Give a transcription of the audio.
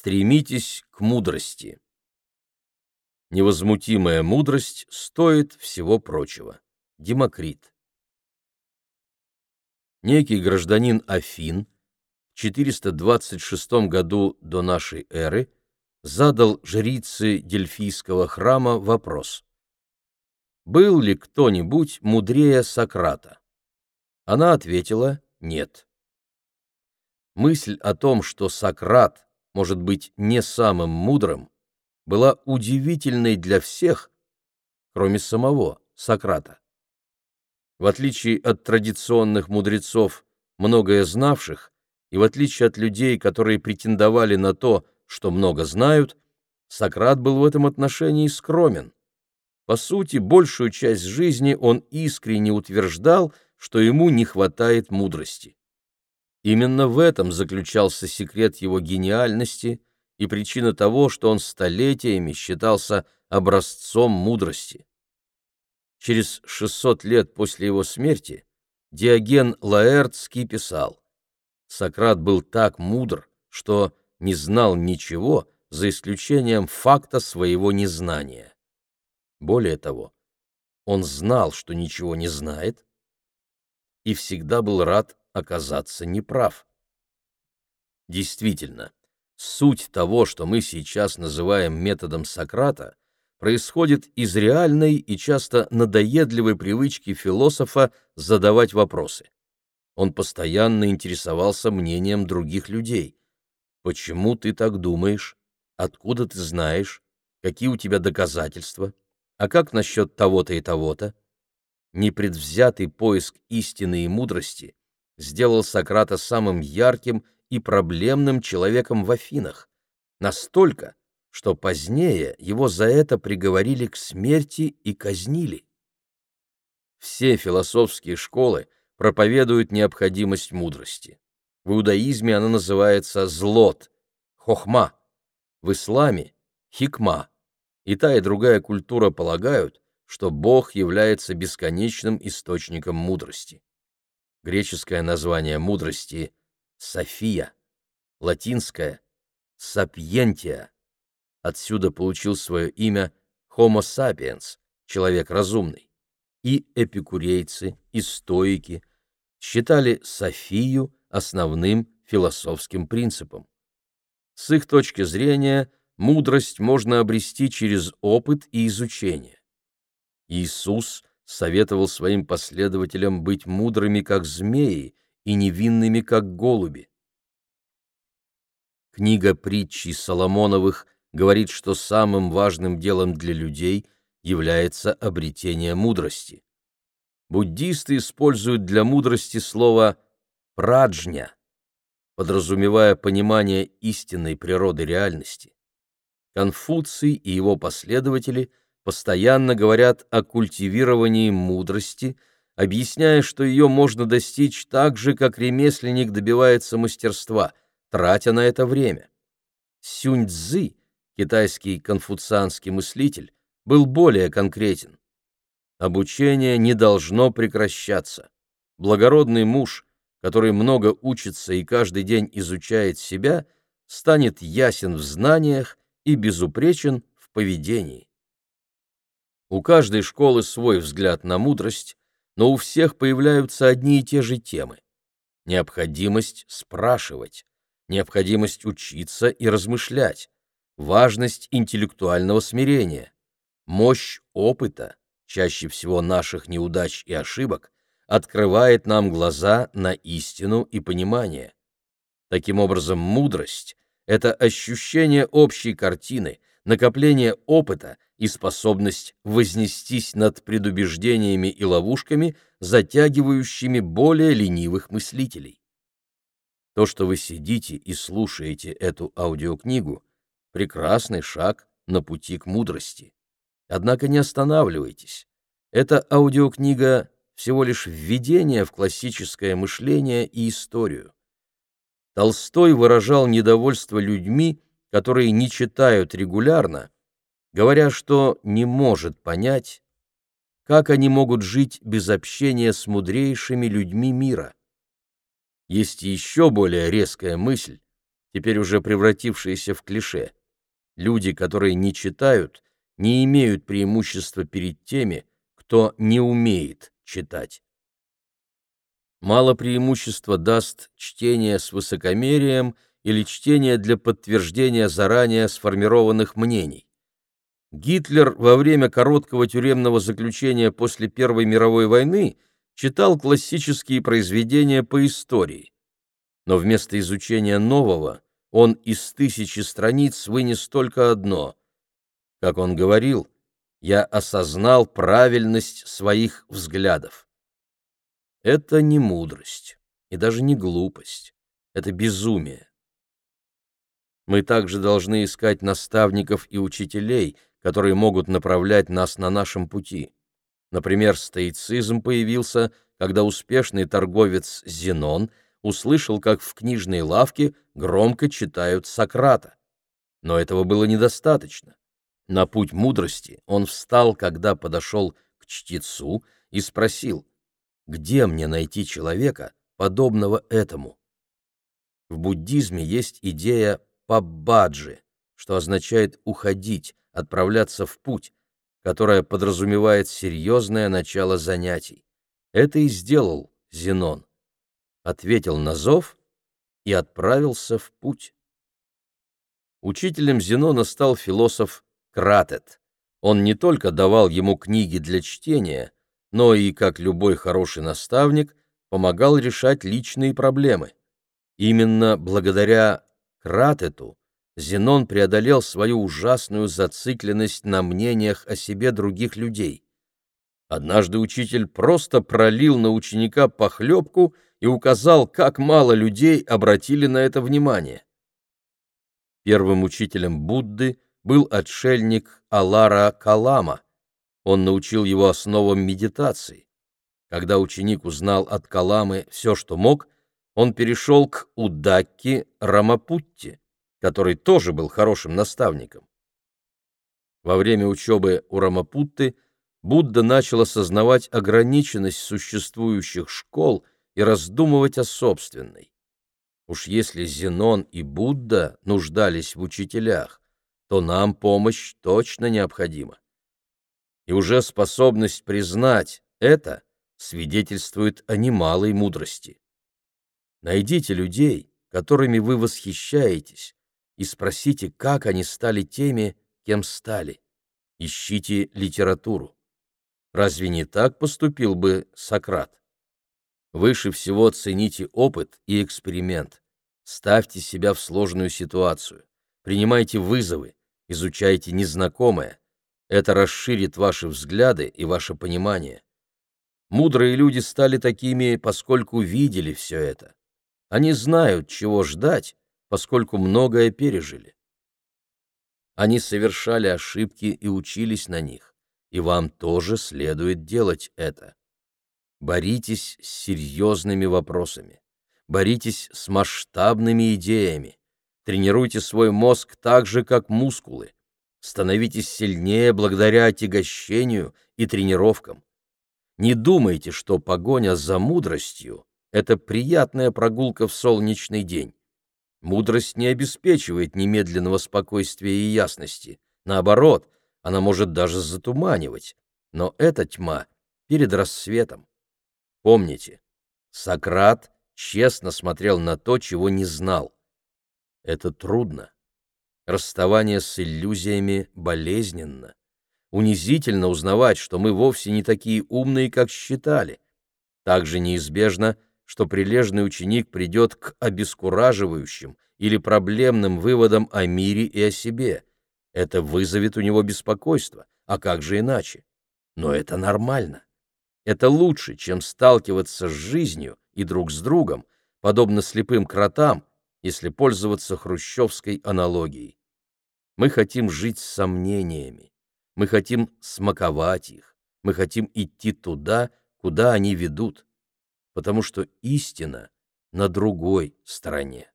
Стремитесь к мудрости. Невозмутимая мудрость стоит всего прочего. Демокрит. Некий гражданин Афин в 426 году до нашей эры задал жрице Дельфийского храма вопрос. Был ли кто-нибудь мудрее Сократа? Она ответила «нет». Мысль о том, что Сократ может быть не самым мудрым, была удивительной для всех, кроме самого Сократа. В отличие от традиционных мудрецов, многое знавших, и в отличие от людей, которые претендовали на то, что много знают, Сократ был в этом отношении скромен. По сути, большую часть жизни он искренне утверждал, что ему не хватает мудрости. Именно в этом заключался секрет его гениальности и причина того, что он столетиями считался образцом мудрости. Через 600 лет после его смерти Диоген Лаэртский писал, «Сократ был так мудр, что не знал ничего, за исключением факта своего незнания». Более того, он знал, что ничего не знает, и всегда был рад оказаться неправ. Действительно, суть того, что мы сейчас называем методом Сократа, происходит из реальной и часто надоедливой привычки философа задавать вопросы. Он постоянно интересовался мнением других людей. Почему ты так думаешь? Откуда ты знаешь? Какие у тебя доказательства? А как насчет того-то и того-то? Непредвзятый поиск истины и мудрости сделал Сократа самым ярким и проблемным человеком в Афинах, настолько, что позднее его за это приговорили к смерти и казнили. Все философские школы проповедуют необходимость мудрости. В иудаизме она называется злот, хохма, в исламе — хикма. И та, и другая культура полагают, что Бог является бесконечным источником мудрости греческое название мудрости — София, латинское — Сапьентия. Отсюда получил свое имя Homo sapiens, человек разумный. И эпикурейцы, и стоики считали Софию основным философским принципом. С их точки зрения, мудрость можно обрести через опыт и изучение. Иисус советовал своим последователям быть мудрыми, как змеи, и невинными, как голуби. Книга притчи Соломоновых говорит, что самым важным делом для людей является обретение мудрости. Буддисты используют для мудрости слово «праджня», подразумевая понимание истинной природы реальности. Конфуций и его последователи постоянно говорят о культивировании мудрости, объясняя, что ее можно достичь так же, как ремесленник добивается мастерства, тратя на это время. Сюнь-цзы, китайский конфуцианский мыслитель, был более конкретен. Обучение не должно прекращаться. Благородный муж, который много учится и каждый день изучает себя, станет ясен в знаниях и безупречен в поведении. У каждой школы свой взгляд на мудрость, но у всех появляются одни и те же темы. Необходимость спрашивать, необходимость учиться и размышлять, важность интеллектуального смирения, мощь опыта, чаще всего наших неудач и ошибок, открывает нам глаза на истину и понимание. Таким образом, мудрость — это ощущение общей картины, накопление опыта — и способность вознестись над предубеждениями и ловушками, затягивающими более ленивых мыслителей. То, что вы сидите и слушаете эту аудиокнигу, прекрасный шаг на пути к мудрости. Однако не останавливайтесь. Эта аудиокнига всего лишь введение в классическое мышление и историю. Толстой выражал недовольство людьми, которые не читают регулярно, говоря, что не может понять, как они могут жить без общения с мудрейшими людьми мира. Есть еще более резкая мысль, теперь уже превратившееся в клише. Люди, которые не читают, не имеют преимущества перед теми, кто не умеет читать. Мало преимущества даст чтение с высокомерием или чтение для подтверждения заранее сформированных мнений. Гитлер во время короткого тюремного заключения после Первой мировой войны читал классические произведения по истории. Но вместо изучения нового он из тысячи страниц вынес только одно. Как он говорил, я осознал правильность своих взглядов. Это не мудрость и даже не глупость, это безумие. Мы также должны искать наставников и учителей, которые могут направлять нас на нашем пути. Например, стоицизм появился, когда успешный торговец Зенон услышал, как в книжной лавке громко читают Сократа. Но этого было недостаточно. На путь мудрости он встал, когда подошел к чтецу и спросил, где мне найти человека, подобного этому? В буддизме есть идея паббаджи, что означает «уходить», «отправляться в путь», которая подразумевает серьезное начало занятий. Это и сделал Зенон. Ответил на зов и отправился в путь. Учителем Зенона стал философ Кратет. Он не только давал ему книги для чтения, но и, как любой хороший наставник, помогал решать личные проблемы. Именно благодаря Кратету Зенон преодолел свою ужасную зацикленность на мнениях о себе других людей. Однажды учитель просто пролил на ученика похлебку и указал, как мало людей обратили на это внимание. Первым учителем Будды был отшельник Алара Калама, он научил его основам медитации. Когда ученик узнал от Каламы все, что мог, он перешел к Удакки Рамапутти, который тоже был хорошим наставником. Во время учебы у Рамапутты Будда начал осознавать ограниченность существующих школ и раздумывать о собственной. Уж если Зенон и Будда нуждались в учителях, то нам помощь точно необходима и уже способность признать это свидетельствует о немалой мудрости. Найдите людей, которыми вы восхищаетесь, и спросите, как они стали теми, кем стали. Ищите литературу. Разве не так поступил бы Сократ? Выше всего цените опыт и эксперимент. Ставьте себя в сложную ситуацию. Принимайте вызовы, изучайте незнакомое, это расширит ваши взгляды и ваше понимание. Мудрые люди стали такими, поскольку видели все это. Они знают, чего ждать, поскольку многое пережили. Они совершали ошибки и учились на них, и вам тоже следует делать это. Боритесь с серьезными вопросами, боритесь с масштабными идеями, тренируйте свой мозг так же, как мускулы, Становитесь сильнее благодаря отягощению и тренировкам. Не думайте, что погоня за мудростью — это приятная прогулка в солнечный день. Мудрость не обеспечивает немедленного спокойствия и ясности. Наоборот, она может даже затуманивать. Но это тьма перед рассветом. Помните, Сократ честно смотрел на то, чего не знал. Это трудно. Расставание с иллюзиями болезненно. Унизительно узнавать, что мы вовсе не такие умные, как считали. Также неизбежно, что прилежный ученик придет к обескураживающим или проблемным выводам о мире и о себе. Это вызовет у него беспокойство, а как же иначе? Но это нормально. Это лучше, чем сталкиваться с жизнью и друг с другом, подобно слепым кротам, если пользоваться хрущевской аналогией. Мы хотим жить с сомнениями, мы хотим смаковать их, мы хотим идти туда, куда они ведут, потому что истина на другой стороне.